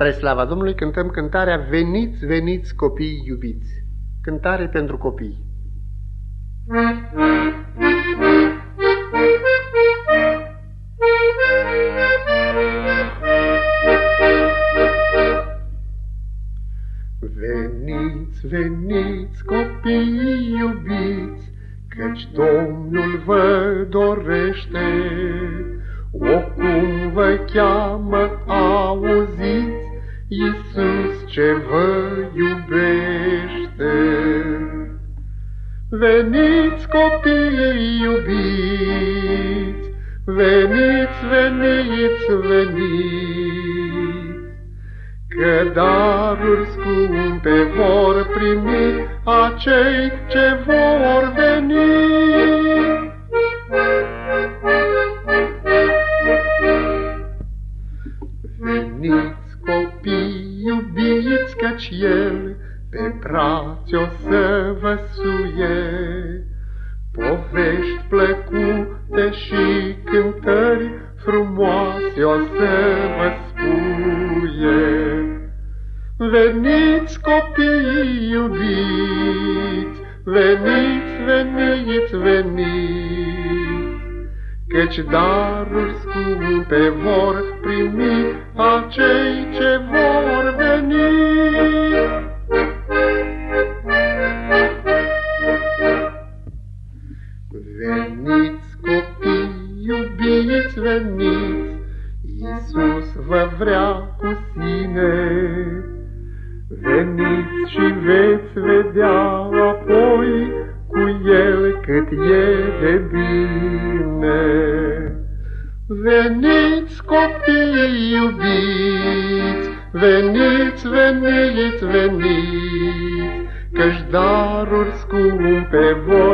Spre slava Domnului cântăm cântarea Veniți, veniți copii iubiți. Cântare pentru copii. Veniți, veniți copii iubiți, Căci Domnul vă dorește, O cum vă cheamă, auziți, Iisus ce vă iubește. Veniți copii iubiți, Veniți, veniți, veniți, Că daruri scumpe vor primi acei ce vor veni. Copii iubiți, căci El pe brațe o să vă suie. Povești plăcute și cântări frumoase o să vă spuie. Veniți copii iubiți, veniți, veniți, veniți, Căci daruri scumpe vor primi acei ce Veniți copii iubiți, veniți, Iisus vă vrea cu sine. Veniți și veți vedea apoi cu el cât e de bine. Veniți copii iubiți, veniți, veniți, veniți, Căci daruri scumpe voi